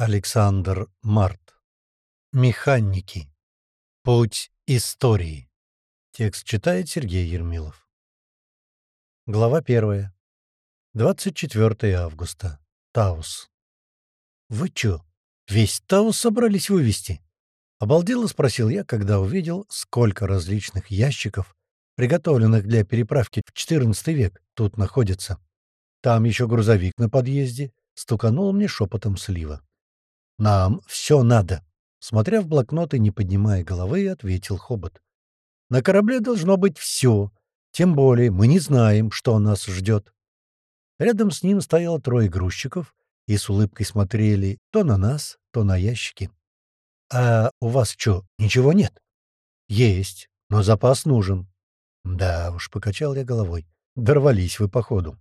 Александр Март. Механики. Путь истории. Текст читает Сергей Ермилов. Глава 1. 24 августа. Таус. «Вы чё, весь Таус собрались вывести?» Обалдело спросил я, когда увидел, сколько различных ящиков, приготовленных для переправки в XIV век, тут находится. Там еще грузовик на подъезде, стуканул мне шепотом слива. «Нам все надо», — смотря в блокнот и не поднимая головы, ответил Хобот. «На корабле должно быть все, тем более мы не знаем, что нас ждет». Рядом с ним стояло трое грузчиков и с улыбкой смотрели то на нас, то на ящики. «А у вас что, ничего нет?» «Есть, но запас нужен». «Да уж», — покачал я головой, — «дорвались вы, походу».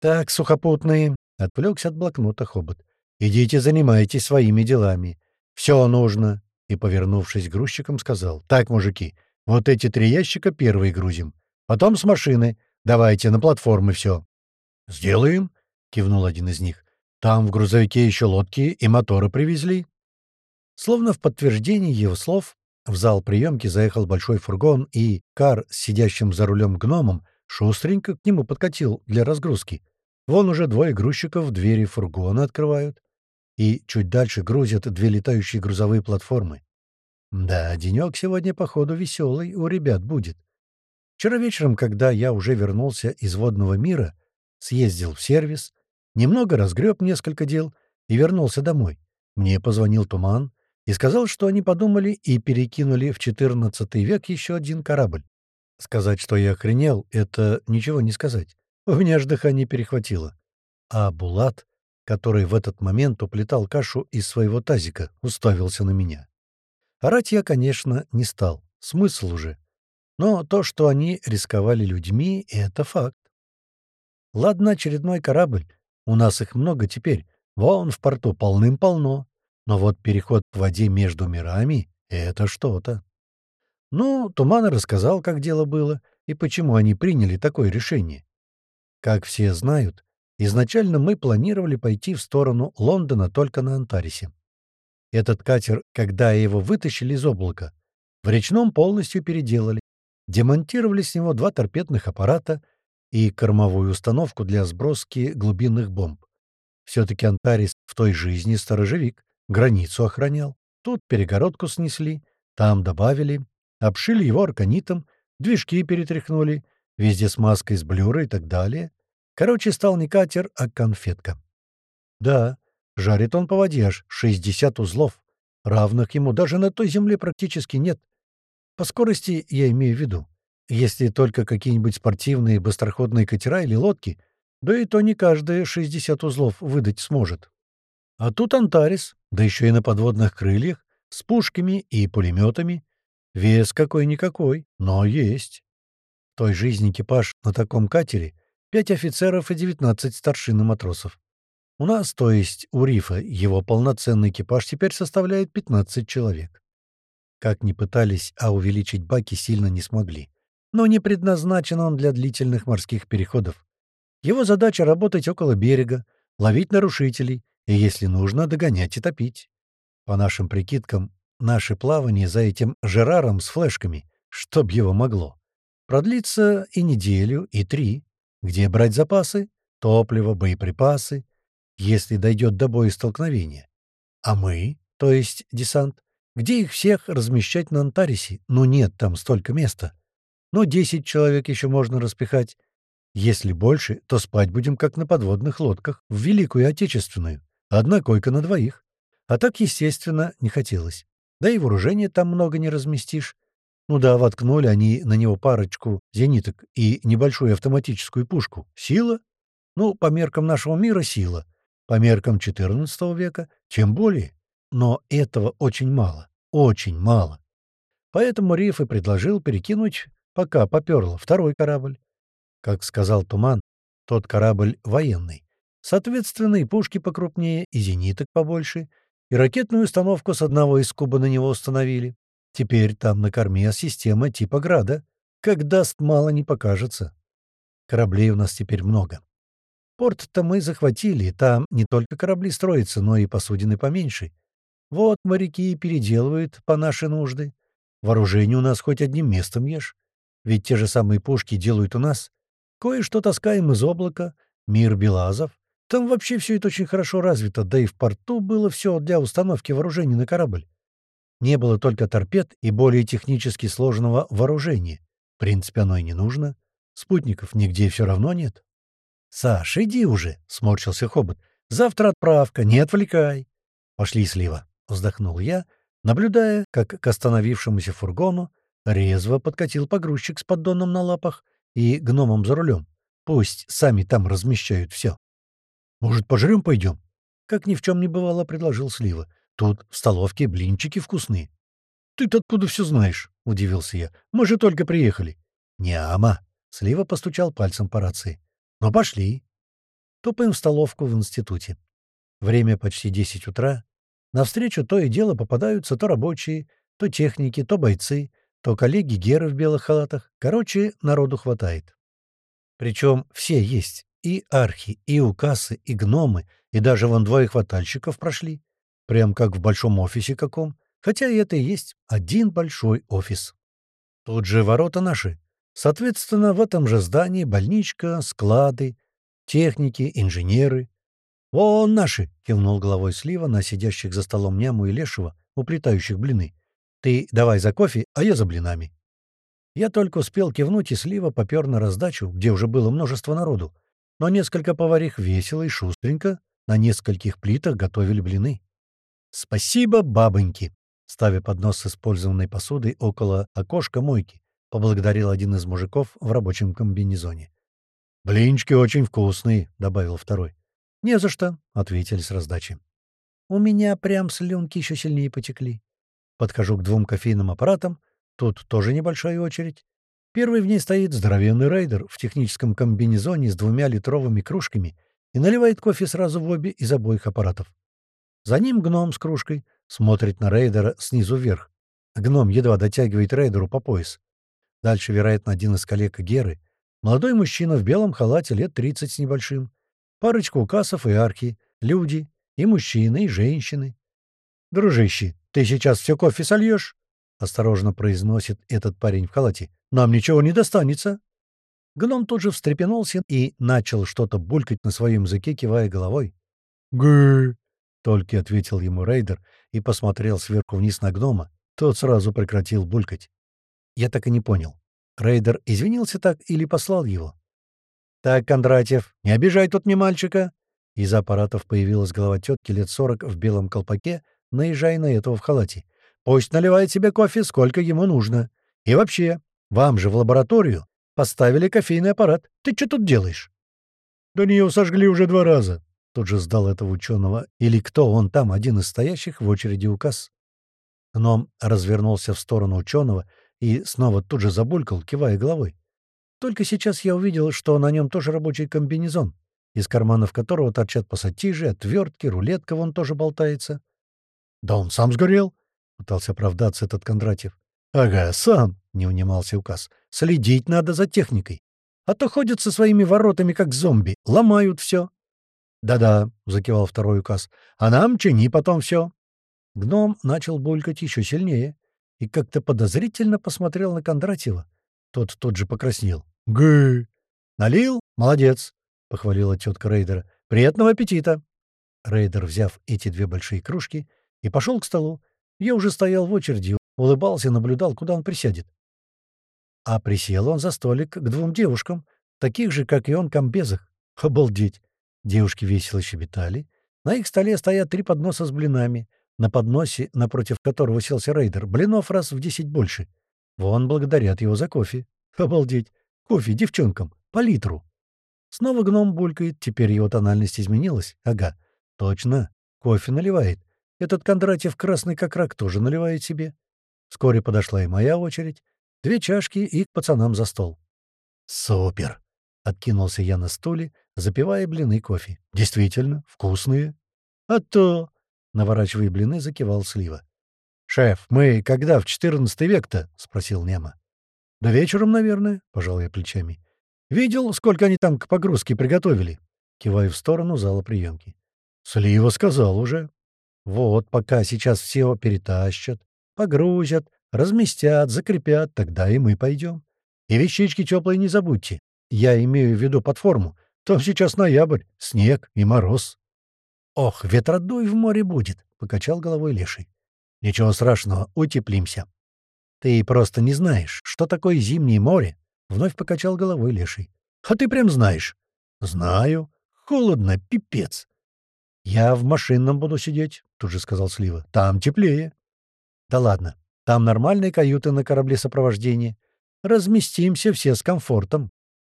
«Так, сухопутные», — отвлекся от блокнота Хобот. Идите занимайтесь своими делами. Все нужно. И, повернувшись к грузчикам, сказал. Так, мужики, вот эти три ящика первые грузим. Потом с машины. Давайте на платформы все. Сделаем, кивнул один из них. Там в грузовике еще лодки и моторы привезли. Словно в подтверждение его слов, в зал приемки заехал большой фургон, и Кар с сидящим за рулем гномом шустренько к нему подкатил для разгрузки. Вон уже двое грузчиков двери фургона открывают и чуть дальше грузят две летающие грузовые платформы. Да, денек сегодня, походу, веселый у ребят будет. Вчера вечером, когда я уже вернулся из водного мира, съездил в сервис, немного разгреб несколько дел и вернулся домой. Мне позвонил Туман и сказал, что они подумали и перекинули в XIV век еще один корабль. Сказать, что я охренел, это ничего не сказать. У меня аж дыхание перехватило. А Булат который в этот момент уплетал кашу из своего тазика, уставился на меня. Орать я, конечно, не стал. Смысл уже. Но то, что они рисковали людьми, — это факт. Ладно, очередной корабль. У нас их много теперь. Вон в порту полным-полно. Но вот переход к воде между мирами — это что-то. Ну, Туман рассказал, как дело было и почему они приняли такое решение. Как все знают, Изначально мы планировали пойти в сторону Лондона только на Антарисе. Этот катер, когда его вытащили из облака, в речном полностью переделали, демонтировали с него два торпедных аппарата и кормовую установку для сброски глубинных бомб. Все-таки Антарис в той жизни сторожевик, границу охранял. Тут перегородку снесли, там добавили, обшили его арканитом, движки перетряхнули, везде смазкой с блюра и так далее. Короче, стал не катер, а конфетка. Да, жарит он по воде аж 60 узлов. Равных ему даже на той земле практически нет. По скорости я имею в виду. Если только какие-нибудь спортивные быстроходные катера или лодки, да и то не каждые 60 узлов выдать сможет. А тут Антарис, да еще и на подводных крыльях, с пушками и пулеметами. Вес какой-никакой, но есть. В той жизни экипаж на таком катере пять офицеров и девятнадцать старшин и матросов. У нас, то есть у Рифа, его полноценный экипаж теперь составляет пятнадцать человек. Как ни пытались, а увеличить баки сильно не смогли. Но не предназначен он для длительных морских переходов. Его задача — работать около берега, ловить нарушителей и, если нужно, догонять и топить. По нашим прикидкам, наше плавание за этим Жераром с флешками, чтоб его могло, продлится и неделю, и три. Где брать запасы? Топливо, боеприпасы, если дойдет до боя столкновения. А мы, то есть десант, где их всех размещать на Антарисе? Ну нет там столько места. Ну, десять человек еще можно распихать. Если больше, то спать будем как на подводных лодках, в Великую Отечественную. Одна койка на двоих. А так, естественно, не хотелось. Да и вооружения там много не разместишь. Ну да, воткнули они на него парочку зениток и небольшую автоматическую пушку. Сила? Ну, по меркам нашего мира сила. По меркам XIV века тем более. Но этого очень мало. Очень мало. Поэтому Риф и предложил перекинуть, пока поперло, второй корабль. Как сказал Туман, тот корабль военный. Соответственно, и пушки покрупнее, и зениток побольше, и ракетную установку с одного из куба на него установили. Теперь там на корме система типа «Града». Как даст, мало не покажется. Кораблей у нас теперь много. Порт-то мы захватили, там не только корабли строятся, но и посудины поменьше. Вот моряки переделывают по наши нужды. Вооружение у нас хоть одним местом ешь. Ведь те же самые пушки делают у нас. Кое-что таскаем из облака, мир Белазов. Там вообще все это очень хорошо развито, да и в порту было все для установки вооружений на корабль. Не было только торпед и более технически сложного вооружения. В принципе, оно и не нужно. Спутников нигде все равно нет. — Саш, иди уже, — сморщился Хобот. — Завтра отправка, не отвлекай. — Пошли, Слива, — вздохнул я, наблюдая, как к остановившемуся фургону резво подкатил погрузчик с поддоном на лапах и гномом за рулем. Пусть сами там размещают все. — Может, пожрем пойдем? — как ни в чем не бывало, предложил Слива. Тут в столовке блинчики вкусные. — Ты-то откуда все знаешь? — удивился я. — Мы же только приехали. — Няма. Слива постучал пальцем по рации. — Ну, пошли. Топаем в столовку в институте. Время почти десять утра. Навстречу то и дело попадаются то рабочие, то техники, то бойцы, то коллеги Геры в белых халатах. Короче, народу хватает. Причем все есть. И архи, и укасы, и гномы, и даже вон двое хватальщиков прошли. Прям как в большом офисе каком. Хотя и это и есть один большой офис. Тут же ворота наши. Соответственно, в этом же здании больничка, склады, техники, инженеры. «Вон наши!» — кивнул головой Слива на сидящих за столом няму и лешего, уплетающих блины. «Ты давай за кофе, а я за блинами». Я только успел кивнуть, и Слива попер на раздачу, где уже было множество народу. Но несколько поварих весело и шустренько на нескольких плитах готовили блины. «Спасибо, бабоньки!» Ставя поднос с использованной посудой около окошка мойки, поблагодарил один из мужиков в рабочем комбинезоне. «Блинчики очень вкусные», — добавил второй. «Не за что», — ответили с раздачи. У меня прям слюнки еще сильнее потекли. Подхожу к двум кофейным аппаратам. Тут тоже небольшая очередь. Первый в ней стоит здоровенный рейдер в техническом комбинезоне с двумя литровыми кружками и наливает кофе сразу в обе из обоих аппаратов. За ним гном с кружкой смотрит на рейдера снизу вверх. Гном едва дотягивает рейдеру по пояс. Дальше, вероятно, один из коллег Геры. Молодой мужчина в белом халате лет 30 с небольшим. Парочка указов и арки. Люди. И мужчины, и женщины. «Дружище, ты сейчас все кофе сольешь?» — осторожно произносит этот парень в халате. «Нам ничего не достанется». Гном тут же встрепенулся и начал что-то булькать на своем языке, кивая головой. «Гы!» Только ответил ему рейдер и посмотрел сверху вниз на гнома. Тот сразу прекратил булькать. Я так и не понял. Рейдер извинился так или послал его? «Так, Кондратьев, не обижай тут мне мальчика!» Из аппаратов появилась голова тетки лет сорок в белом колпаке, наезжая на этого в халате. «Пусть наливает себе кофе, сколько ему нужно. И вообще, вам же в лабораторию поставили кофейный аппарат. Ты что тут делаешь?» «Да нее сожгли уже два раза», Тут же сдал этого ученого. Или кто он там, один из стоящих в очереди указ. Гном развернулся в сторону ученого и снова тут же забулькал, кивая головой. Только сейчас я увидел, что на нем тоже рабочий комбинезон, из карманов которого торчат пассатижи, отвертки, рулетка вон тоже болтается. — Да он сам сгорел, — пытался оправдаться этот Кондратьев. — Ага, сам, — не унимался указ. — Следить надо за техникой. А то ходят со своими воротами, как зомби, ломают все. «Да-да», — закивал второй указ, — «а нам чини потом все». Гном начал булькать еще сильнее и как-то подозрительно посмотрел на Кондратьева. Тот тут же покраснел. «Гы!» «Налил? Молодец!» — похвалила тетка Рейдера. «Приятного аппетита!» Рейдер, взяв эти две большие кружки, и пошел к столу. Я уже стоял в очереди, улыбался, наблюдал, куда он присядет. А присел он за столик к двум девушкам, таких же, как и он, комбезах. Обалдеть! Девушки весело щебетали. На их столе стоят три подноса с блинами. На подносе, напротив которого селся рейдер, блинов раз в десять больше. Вон благодарят его за кофе. Обалдеть! Кофе девчонкам. По литру. Снова гном булькает. Теперь его тональность изменилась. Ага. Точно. Кофе наливает. Этот Кондратьев красный как рак тоже наливает себе. Вскоре подошла и моя очередь. Две чашки и к пацанам за стол. «Супер!» — откинулся я на стуле, запивая блины кофе. «Действительно, вкусные». «А то...» — наворачивая блины, закивал Слива. «Шеф, мы когда в четырнадцатый век-то?» — спросил Нема. «Да вечером, наверное», — пожал я плечами. «Видел, сколько они там к погрузке приготовили? кивая в сторону зала приемки. «Слива сказал уже». «Вот, пока сейчас все перетащат, погрузят, разместят, закрепят, тогда и мы пойдем. И вещички теплые не забудьте. Я имею в виду подформу. Там сейчас ноябрь, снег и мороз». «Ох, ветродуй в море будет», — покачал головой Леший. «Ничего страшного, утеплимся». «Ты просто не знаешь, что такое зимнее море», — вновь покачал головой Леший. «А ты прям знаешь». «Знаю. Холодно, пипец». «Я в машинном буду сидеть», — тут же сказал Слива. «Там теплее». «Да ладно. Там нормальные каюты на корабле сопровождения. Разместимся все с комфортом».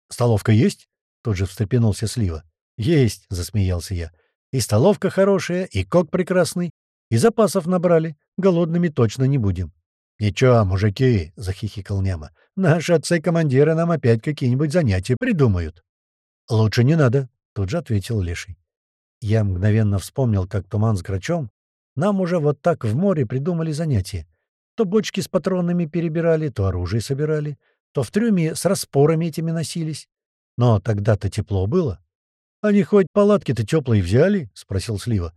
«Столовка есть?» — тут же встрепенулся Слива. «Есть», — засмеялся я. «И столовка хорошая, и кок прекрасный, и запасов набрали. Голодными точно не будем». «Ничего, мужики», — захихикал Нема, — «наши отцы-командиры нам опять какие-нибудь занятия придумают». «Лучше не надо», — тут же ответил Леший. Я мгновенно вспомнил, как Туман с Грачом нам уже вот так в море придумали занятия. То бочки с патронами перебирали, то оружие собирали, то в трюме с распорами этими носились. Но тогда-то тепло было. «Они хоть палатки-то теплые взяли?» — спросил Слива.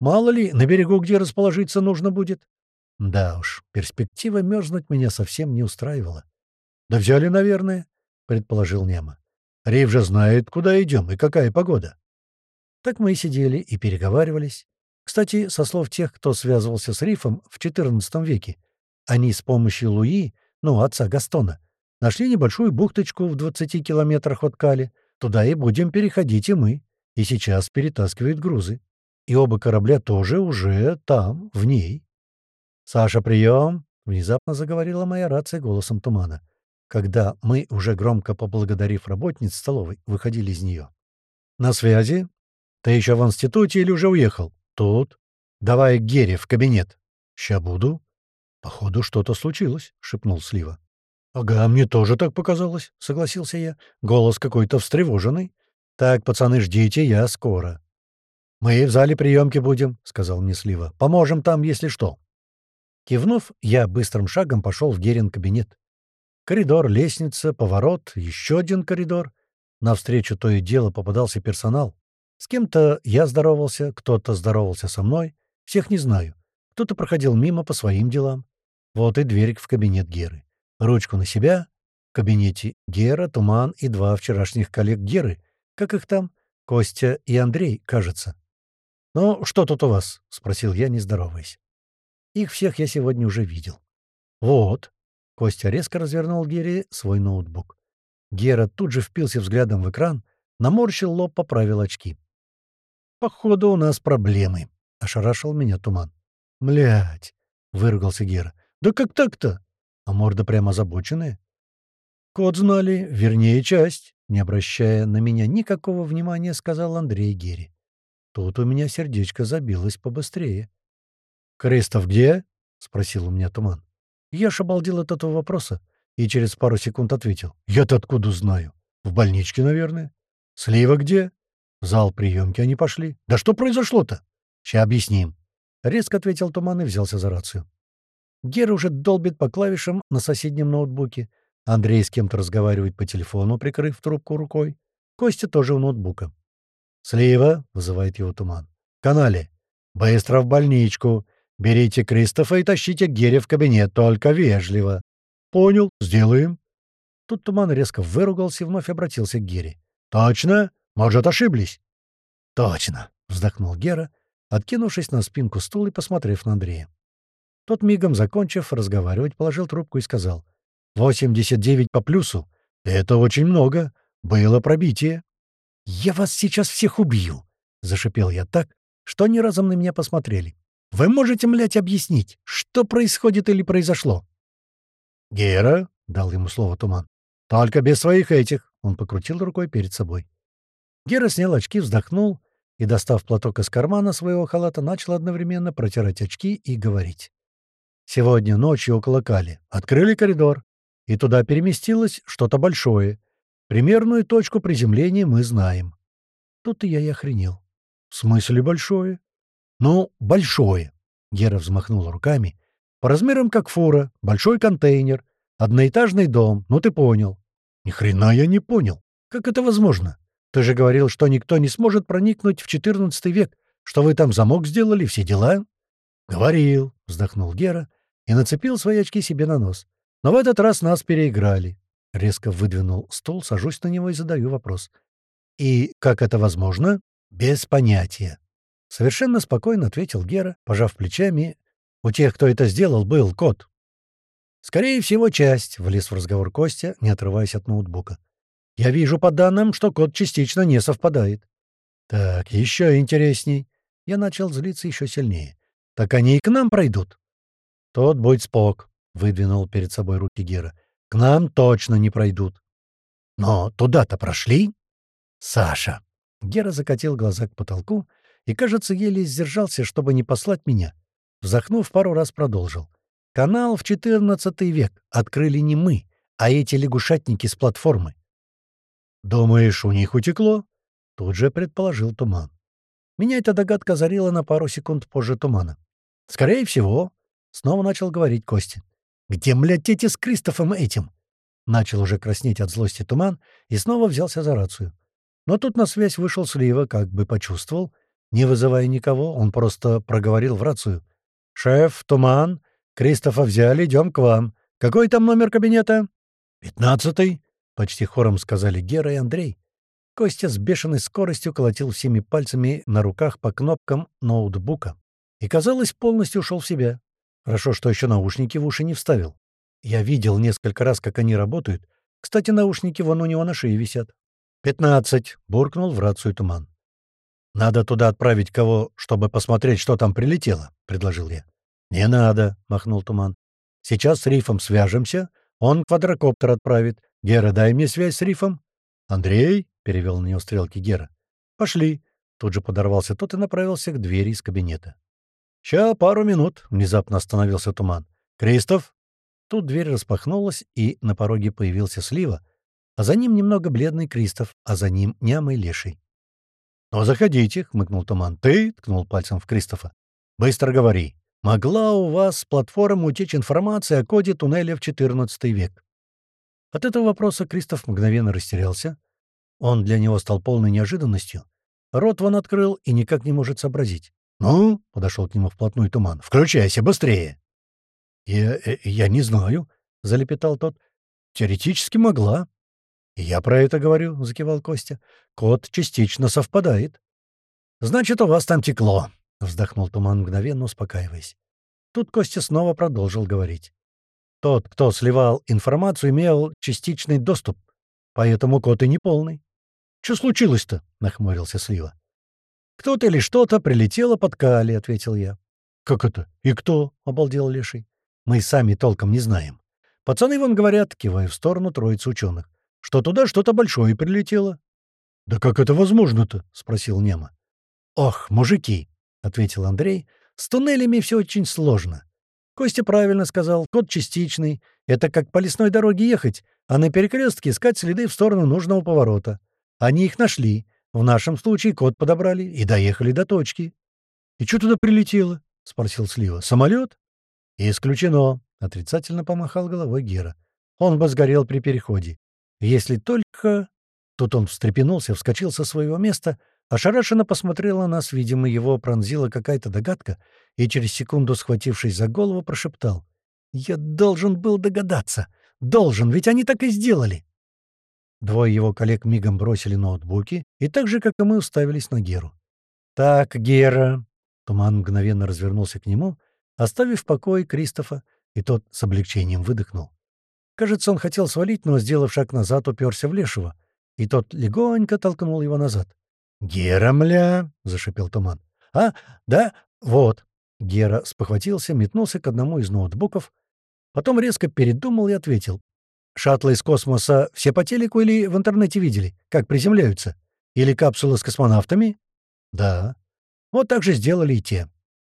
«Мало ли, на берегу где расположиться нужно будет?» Да уж, перспектива мерзнуть меня совсем не устраивала. «Да взяли, наверное», — предположил Нема. «Риф же знает, куда идем и какая погода». Так мы и сидели и переговаривались. Кстати, со слов тех, кто связывался с Рифом в XIV веке, они с помощью Луи, ну, отца Гастона, нашли небольшую бухточку в 20 километрах от Кали. Туда и будем переходить и мы. И сейчас перетаскивают грузы. И оба корабля тоже уже там, в ней. «Саша, прием!» — внезапно заговорила моя рация голосом тумана, когда мы, уже громко поблагодарив работниц столовой, выходили из нее. «На связи? Ты еще в институте или уже уехал?» «Тут. Давай к Гере в кабинет». «Ща буду». «Походу, что-то случилось», — шепнул Слива. «Ага, мне тоже так показалось», — согласился я. Голос какой-то встревоженный. «Так, пацаны, ждите, я скоро». «Мы в зале приемки будем», — сказал мне Слива. «Поможем там, если что». Кивнув, я быстрым шагом пошел в Герин кабинет. Коридор, лестница, поворот, еще один коридор. Навстречу то и дело попадался персонал. С кем-то я здоровался, кто-то здоровался со мной. Всех не знаю. Кто-то проходил мимо по своим делам. Вот и дверь в кабинет Геры. Ручку на себя. В кабинете Гера, Туман и два вчерашних коллег Геры. Как их там? Костя и Андрей, кажется. «Ну, что тут у вас?» — спросил я, не здороваясь. Их всех я сегодня уже видел. Вот. Костя резко развернул Гере свой ноутбук. Гера тут же впился взглядом в экран, наморщил лоб, поправил очки. «Походу, у нас проблемы», — ошарашил меня туман. «Млядь!» — выругался Гера. «Да как так-то?» А морда прямо озабоченная. «Код знали, вернее, часть», — не обращая на меня никакого внимания, сказал Андрей Гере. Тут у меня сердечко забилось побыстрее. «Кристоф где?» — спросил у меня Туман. Я ж обалдел от этого вопроса и через пару секунд ответил. «Я-то откуда знаю? В больничке, наверное. Слива где?» В зал приемки они пошли. «Да что произошло-то?» «Ща объясним». Резко ответил Туман и взялся за рацию. Гера уже долбит по клавишам на соседнем ноутбуке. Андрей с кем-то разговаривает по телефону, прикрыв трубку рукой. Костя тоже у ноутбука. «Слива», — вызывает его Туман. «В канале. Быстро в больничку. Берите Кристофа и тащите Герри в кабинет, только вежливо. Понял, сделаем. Тут Туман резко выругался и вновь обратился к Гере. «Точно? Может, ошиблись?» «Точно!» — вздохнул Гера, откинувшись на спинку стула и посмотрев на Андрея. Тот, мигом закончив разговаривать, положил трубку и сказал. «Восемьдесят девять по плюсу. Это очень много. Было пробитие». «Я вас сейчас всех убью!» — зашипел я так, что они разом на меня посмотрели. Вы можете, млять, объяснить, что происходит или произошло?» «Гера», — дал ему слово Туман, — «только без своих этих», — он покрутил рукой перед собой. Гера снял очки, вздохнул и, достав платок из кармана своего халата, начал одновременно протирать очки и говорить. «Сегодня ночью около Кали открыли коридор, и туда переместилось что-то большое. Примерную точку приземления мы знаем». Тут и я и охренел. «В смысле большое?» «Ну, большое», — Гера взмахнул руками. «По размерам как фура, большой контейнер, одноэтажный дом, ну ты понял». «Ни хрена я не понял. Как это возможно?» Ты же говорил, что никто не сможет проникнуть в XIV век, что вы там замок сделали, все дела?» «Говорил», — вздохнул Гера и нацепил свои очки себе на нос. «Но в этот раз нас переиграли». Резко выдвинул стул, сажусь на него и задаю вопрос. «И как это возможно?» «Без понятия». Совершенно спокойно ответил Гера, пожав плечами. «У тех, кто это сделал, был код». «Скорее всего, часть», — влез в разговор Костя, не отрываясь от ноутбука. «Я вижу по данным, что код частично не совпадает». «Так, еще интересней». Я начал злиться еще сильнее. «Так они и к нам пройдут». «Тот будь спок», — выдвинул перед собой руки Гера. «К нам точно не пройдут». «Но туда-то прошли?» «Саша!» Гера закатил глаза к потолку и, кажется, еле сдержался, чтобы не послать меня. Вздохнув, пару раз продолжил. «Канал в XIV век открыли не мы, а эти лягушатники с платформы». «Думаешь, у них утекло?» Тут же предположил Туман. Меня эта догадка озарила на пару секунд позже Тумана. «Скорее всего», — снова начал говорить Костя. «Где, блядь, эти с Кристофом этим?» Начал уже краснеть от злости Туман и снова взялся за рацию. Но тут на связь вышел Слива, как бы почувствовал. Не вызывая никого, он просто проговорил в рацию. «Шеф, Туман, Кристофа взяли, идем к вам. Какой там номер кабинета?» «Пятнадцатый», — почти хором сказали Гера и Андрей. Костя с бешеной скоростью колотил всеми пальцами на руках по кнопкам ноутбука и, казалось, полностью ушел в себя. Хорошо, что еще наушники в уши не вставил. Я видел несколько раз, как они работают. Кстати, наушники вон у него на шее висят. «Пятнадцать», — буркнул в рацию туман. «Надо туда отправить кого, чтобы посмотреть, что там прилетело», — предложил я. «Не надо», — махнул туман. «Сейчас с Рифом свяжемся, он квадрокоптер отправит. Гера, дай мне связь с Рифом». «Андрей?» — перевел на него стрелки Гера. «Пошли». Тут же подорвался тот и направился к двери из кабинета. «Ща, пару минут», — внезапно остановился туман. «Кристоф?» Тут дверь распахнулась, и на пороге появился Слива, а за ним немного бледный Кристоф, а за ним нямый леший. «Ну, заходите», — хмыкнул Туман. «Ты?» — ткнул пальцем в Кристофа. «Быстро говори. Могла у вас с платформы утечь информация о коде туннеля в XIV век?» От этого вопроса Кристоф мгновенно растерялся. Он для него стал полной неожиданностью. Рот вон открыл и никак не может сообразить. «Ну?» — подошел к нему вплотную Туман. «Включайся, быстрее!» «Я, э, я не знаю», — залепетал тот. «Теоретически могла. «Я про это говорю», — закивал Костя. «Код частично совпадает». «Значит, у вас там текло», — вздохнул Туман, мгновенно успокаиваясь. Тут Костя снова продолжил говорить. «Тот, кто сливал информацию, имел частичный доступ, поэтому код и не полный». «Что случилось-то?» — нахмурился Слива. «Кто-то или что-то прилетело под Кали», — ответил я. «Как это? И кто?» — обалдел Леший. «Мы сами толком не знаем. Пацаны вон говорят, кивая в сторону троицы ученых что туда что-то большое прилетело. — Да как это возможно-то? — спросил Нема. — Ох, мужики, — ответил Андрей, — с туннелями все очень сложно. Костя правильно сказал, код частичный. Это как по лесной дороге ехать, а на перекрестке искать следы в сторону нужного поворота. Они их нашли. В нашем случае код подобрали и доехали до точки. — И что туда прилетело? — спросил Слива. — Самолет? — Исключено, — отрицательно помахал головой Гера. Он бы сгорел при переходе. Если только... Тут он встрепенулся, вскочил со своего места, ошарашенно посмотрел на нас, видимо, его пронзила какая-то догадка, и через секунду, схватившись за голову, прошептал. «Я должен был догадаться! Должен, ведь они так и сделали!» Двое его коллег мигом бросили ноутбуки и так же, как и мы, уставились на Геру. «Так, Гера...» Туман мгновенно развернулся к нему, оставив в покое Кристофа, и тот с облегчением выдохнул. Кажется, он хотел свалить, но, сделав шаг назад, уперся в Лешего, и тот легонько толкнул его назад. «Гера, мля!» — зашипел Туман. «А, да, вот». Гера спохватился, метнулся к одному из ноутбуков, потом резко передумал и ответил. «Шаттлы из космоса все по телеку или в интернете видели, как приземляются? Или капсулы с космонавтами?» «Да». «Вот так же сделали и те».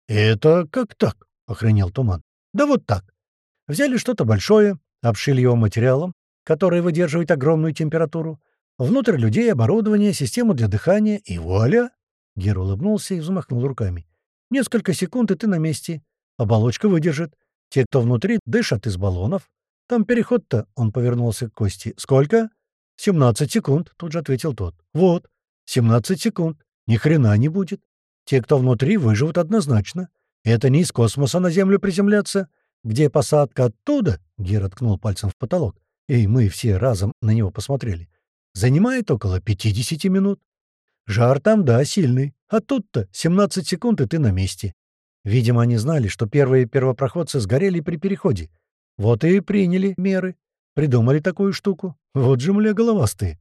«Это как так?» — охренел Туман. «Да вот так. Взяли что-то большое, обшили его материалом, который выдерживает огромную температуру, внутрь людей, оборудование, систему для дыхания, и вуаля!» Гер улыбнулся и взмахнул руками. «Несколько секунд, и ты на месте. Оболочка выдержит. Те, кто внутри, дышат из баллонов. Там переход-то...» — он повернулся к Кости. «Сколько?» «Семнадцать секунд», — тут же ответил тот. «Вот. 17 секунд. Ни хрена не будет. Те, кто внутри, выживут однозначно. Это не из космоса на Землю приземляться. Где посадка оттуда, — Гера ткнул пальцем в потолок, и мы все разом на него посмотрели, — занимает около 50 минут. Жар там, да, сильный. А тут-то 17 секунд, и ты на месте. Видимо, они знали, что первые первопроходцы сгорели при переходе. Вот и приняли меры. Придумали такую штуку. Вот же, мля, головастые.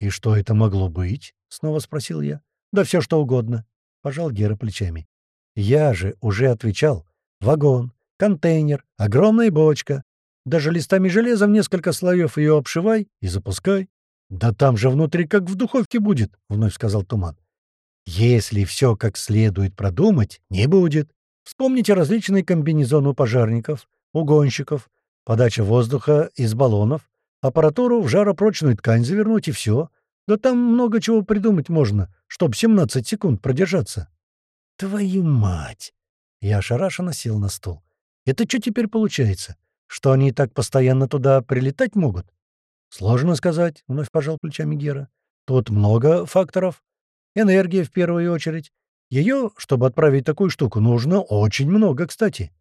«И что это могло быть?» — снова спросил я. «Да все что угодно», — пожал Гера плечами. «Я же уже отвечал. Вагон, контейнер, огромная бочка. Даже листами железа в несколько слоев ее обшивай и запускай. «Да там же внутри как в духовке будет», — вновь сказал Туман. «Если все как следует продумать, не будет. Вспомните различные комбинезоны у пожарников, угонщиков, подача воздуха из баллонов, аппаратуру в жаропрочную ткань завернуть и все. Да там много чего придумать можно, чтоб 17 секунд продержаться». «Твою мать!» Я ошарашенно сел на стул. «Это что теперь получается? Что они так постоянно туда прилетать могут?» «Сложно сказать», — вновь пожал плечами Гера. «Тут много факторов. Энергия в первую очередь. Ее, чтобы отправить такую штуку, нужно очень много, кстати.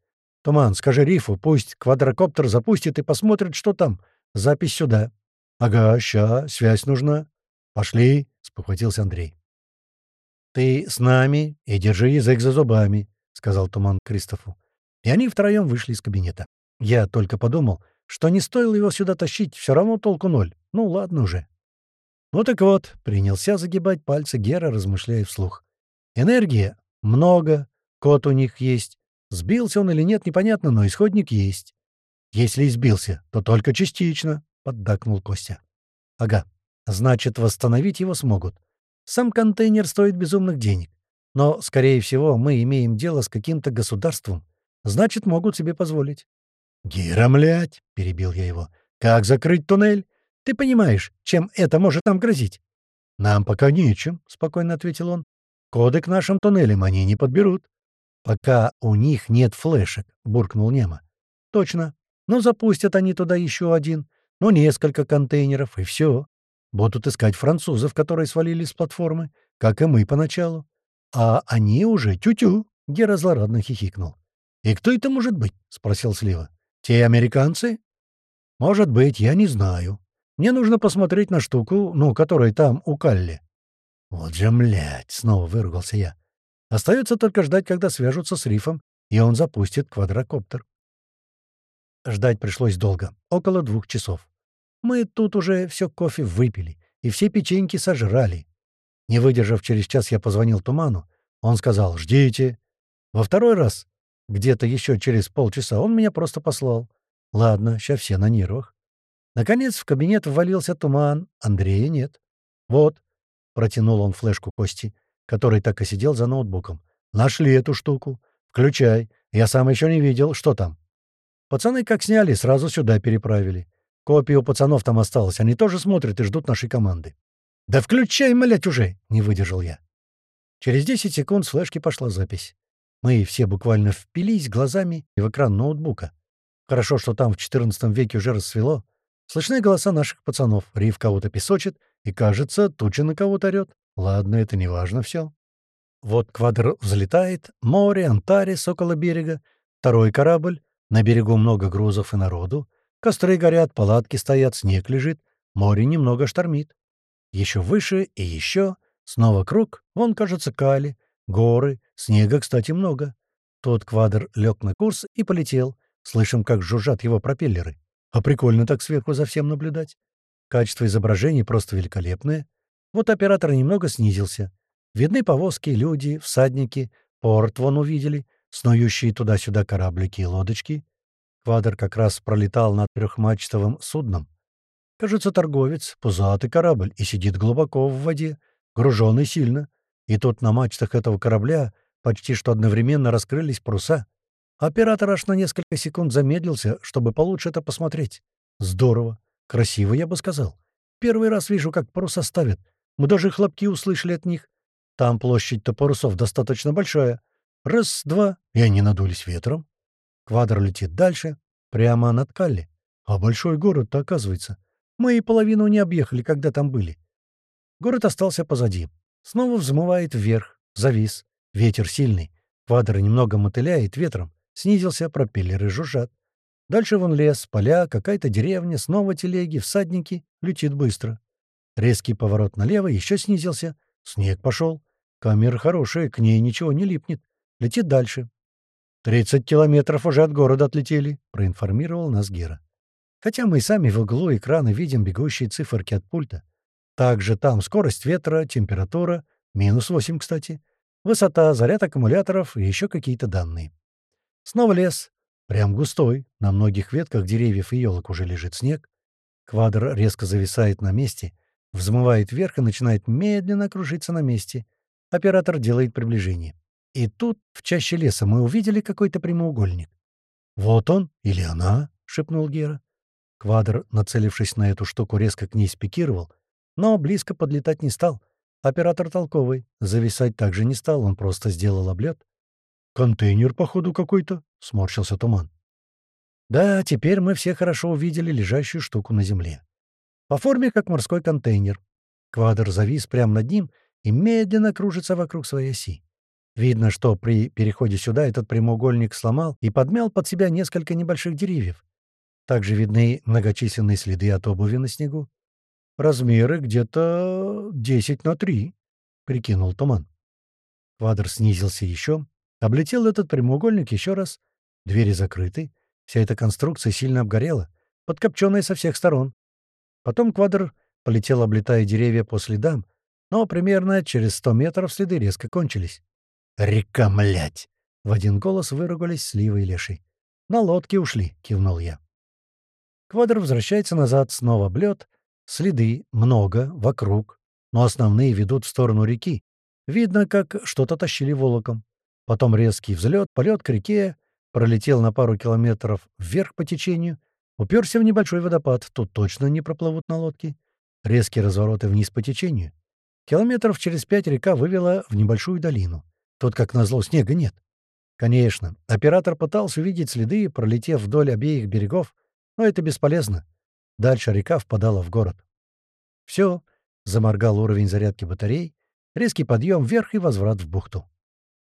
Туман, скажи Рифу, пусть квадрокоптер запустит и посмотрит, что там. Запись сюда». «Ага, ща, связь нужна». «Пошли», — спохватился Андрей. «Ты с нами и держи язык за зубами», — сказал Туман Кристофу. И они втроем вышли из кабинета. Я только подумал, что не стоило его сюда тащить, все равно толку ноль. Ну ладно уже. Ну так вот, принялся загибать пальцы Гера, размышляя вслух. Энергия много, код у них есть. Сбился он или нет, непонятно, но исходник есть. Если избился, то только частично, — поддакнул Костя. Ага, значит, восстановить его смогут. Сам контейнер стоит безумных денег. Но, скорее всего, мы имеем дело с каким-то государством. Значит, могут себе позволить. «Гира, млядь!» — перебил я его. «Как закрыть туннель? Ты понимаешь, чем это может нам грозить?» «Нам пока нечем», — спокойно ответил он. «Коды к нашим туннелям они не подберут». «Пока у них нет флешек», — буркнул Нема. «Точно. Ну, запустят они туда еще один, ну, несколько контейнеров, и все. Будут искать французов, которые свалили с платформы, как и мы поначалу. А они уже тю-тю», — Гера злорадно хихикнул. «И кто это может быть?» — спросил Слива. Те американцы? Может быть, я не знаю. Мне нужно посмотреть на штуку, ну, которая там у Калли. Вот же, млядь, снова выругался я. Остается только ждать, когда свяжутся с рифом, и он запустит квадрокоптер. Ждать пришлось долго, около двух часов. Мы тут уже все кофе выпили, и все печеньки сожрали. Не выдержав через час, я позвонил Туману. Он сказал «Ждите». Во второй раз где-то еще через полчаса он меня просто послал. Ладно, сейчас все на нервах. Наконец в кабинет ввалился туман, Андрея нет. «Вот», — протянул он флешку Кости, который так и сидел за ноутбуком. «Нашли эту штуку. Включай. Я сам еще не видел. Что там?» Пацаны как сняли, сразу сюда переправили. Копия у пацанов там осталась. Они тоже смотрят и ждут нашей команды. «Да включай, млять, уже!» — не выдержал я. Через 10 секунд с флешки пошла запись. Мы все буквально впились глазами в экран ноутбука. Хорошо, что там в XIV веке уже рассвело. Слышны голоса наших пацанов. Риф кого-то песочит, и, кажется, туча на кого-то орёт. Ладно, это не важно все. Вот квадр взлетает, море, Антарес около берега, второй корабль, на берегу много грузов и народу, костры горят, палатки стоят, снег лежит, море немного штормит. Еще выше и еще, снова круг, вон, кажется, Кали, Горы, снега, кстати, много. Тот квадр лег на курс и полетел. Слышим, как жужжат его пропеллеры. А прикольно так сверху за всем наблюдать. Качество изображений просто великолепное. Вот оператор немного снизился. Видны повозки, люди, всадники, порт вон увидели, снующие туда-сюда кораблики и лодочки. Квадр как раз пролетал над трехмачтовым судном. Кажется, торговец, пузатый корабль, и сидит глубоко в воде, груженный сильно. И тут на мачтах этого корабля почти что одновременно раскрылись паруса. Оператор аж на несколько секунд замедлился, чтобы получше это посмотреть. Здорово. Красиво, я бы сказал. Первый раз вижу, как паруса ставят. Мы даже хлопки услышали от них. Там площадь-то парусов достаточно большая. Раз, два, и они надулись ветром. Квадр летит дальше, прямо над Калли. А большой город-то, оказывается. Мы и половину не объехали, когда там были. Город остался позади. Снова взмывает вверх, завис. Ветер сильный. Квадр немного мотыляет ветром. Снизился, пропеллеры жужжат. Дальше вон лес, поля, какая-то деревня, снова телеги, всадники. Летит быстро. Резкий поворот налево, еще снизился. Снег пошел. Камера хорошая, к ней ничего не липнет. Летит дальше. «Тридцать километров уже от города отлетели», — проинформировал нас Гера. Хотя мы и сами в углу экрана видим бегущие циферки от пульта. Также там скорость ветра, температура, минус 8, кстати, высота, заряд аккумуляторов и еще какие-то данные. Снова лес. Прям густой. На многих ветках деревьев и елок уже лежит снег. Квадр резко зависает на месте, взмывает вверх и начинает медленно кружиться на месте. Оператор делает приближение. И тут, в чаще леса, мы увидели какой-то прямоугольник. «Вот он или она?» — шепнул Гера. Квадр, нацелившись на эту штуку, резко к ней спикировал, но близко подлетать не стал. Оператор толковый. Зависать также не стал, он просто сделал облет. «Контейнер, походу, какой-то», — сморщился туман. Да, теперь мы все хорошо увидели лежащую штуку на земле. По форме, как морской контейнер. Квадр завис прямо над ним и медленно кружится вокруг своей оси. Видно, что при переходе сюда этот прямоугольник сломал и подмял под себя несколько небольших деревьев. Также видны многочисленные следы от обуви на снегу. «Размеры где-то 10 на 3», — прикинул Туман. Квадр снизился еще, облетел этот прямоугольник еще раз. Двери закрыты, вся эта конструкция сильно обгорела, подкопченная со всех сторон. Потом Квадр полетел, облетая деревья по следам, но примерно через сто метров следы резко кончились. «Река, млять!» — в один голос выругались Слива и Леший. «На лодке ушли», — кивнул я. Квадр возвращается назад, снова блед. Следы много, вокруг, но основные ведут в сторону реки. Видно, как что-то тащили волоком. Потом резкий взлет, полет к реке, пролетел на пару километров вверх по течению, уперся в небольшой водопад, тут точно не проплывут на лодке. Резкие развороты вниз по течению. Километров через пять река вывела в небольшую долину. Тут, как назло, снега нет. Конечно, оператор пытался увидеть следы, пролетев вдоль обеих берегов, но это бесполезно. Дальше река впадала в город. Все, заморгал уровень зарядки батарей, резкий подъем вверх и возврат в бухту.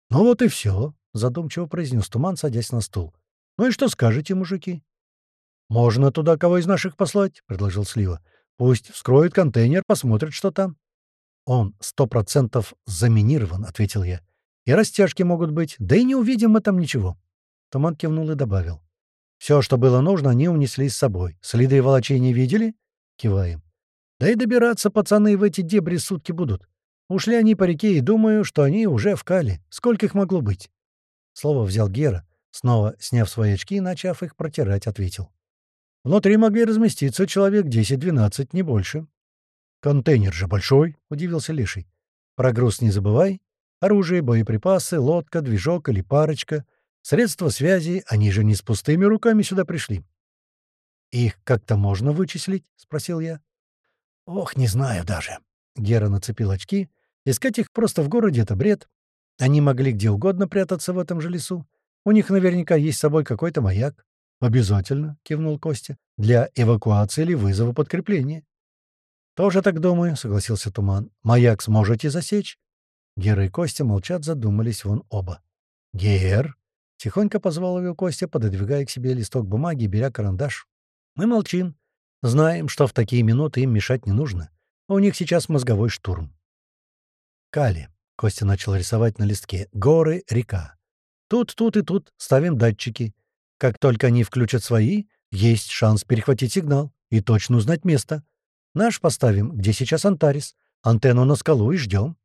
«Ну вот и все», — задумчиво произнес Туман, садясь на стул. «Ну и что скажете, мужики?» «Можно туда кого из наших послать», — предложил Слива. «Пусть вскроет контейнер, посмотрит, что там». «Он сто процентов заминирован», — ответил я. И растяжки могут быть, да и не увидим мы там ничего. Туман кивнул и добавил. Все, что было нужно, они унесли с собой. Следы волочения видели? Киваем. Да и добираться пацаны в эти дебри сутки будут. Ушли они по реке, и думаю, что они уже в кале. Сколько их могло быть? Слово взял Гера, снова сняв свои очки и начав их протирать, ответил. Внутри могли разместиться человек 10-12, не больше. «Контейнер же большой», — удивился Леший. «Про груз не забывай. Оружие, боеприпасы, лодка, движок или парочка, средства связи, они же не с пустыми руками сюда пришли. «Их как-то можно вычислить?» — спросил я. «Ох, не знаю даже». Гера нацепил очки. «Искать их просто в городе — это бред. Они могли где угодно прятаться в этом же лесу. У них наверняка есть с собой какой-то маяк». «Обязательно», — кивнул Костя, — «для эвакуации или вызова подкрепления». «Тоже так думаю», — согласился Туман. «Маяк сможете засечь?» Гера и Костя молчат, задумались вон оба. «Гер!» — тихонько позвал его Костя, пододвигая к себе листок бумаги и беря карандаш. «Мы молчим. Знаем, что в такие минуты им мешать не нужно. У них сейчас мозговой штурм». «Кали», — Костя начал рисовать на листке, — «горы, река. Тут, тут и тут ставим датчики. Как только они включат свои, есть шанс перехватить сигнал и точно узнать место. Наш поставим, где сейчас Антарис, антенну на скалу и ждем.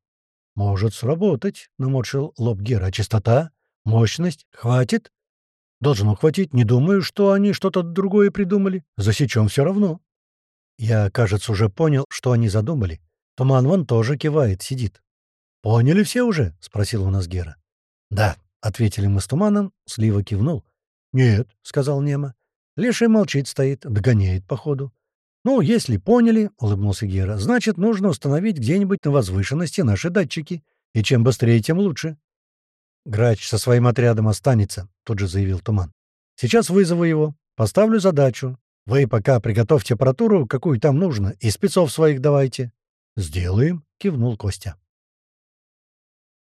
«Может сработать», — наморщил лоб Гера. «Частота? Мощность? Хватит?» «Должно хватить. Не думаю, что они что-то другое придумали. Засечем все равно». Я, кажется, уже понял, что они задумали. Туман вон тоже кивает, сидит. «Поняли все уже?» — спросил у нас Гера. «Да», — ответили мы с Туманом, Слива кивнул. «Нет», — сказал Нема. Леший молчит стоит, догоняет, походу. «Ну, если поняли», — улыбнулся Гера, — «значит, нужно установить где-нибудь на возвышенности наши датчики. И чем быстрее, тем лучше». «Грач со своим отрядом останется», — тут же заявил Туман. «Сейчас вызову его, поставлю задачу. Вы пока приготовьте аппаратуру, какую там нужно, и спецов своих давайте». «Сделаем», — кивнул Костя.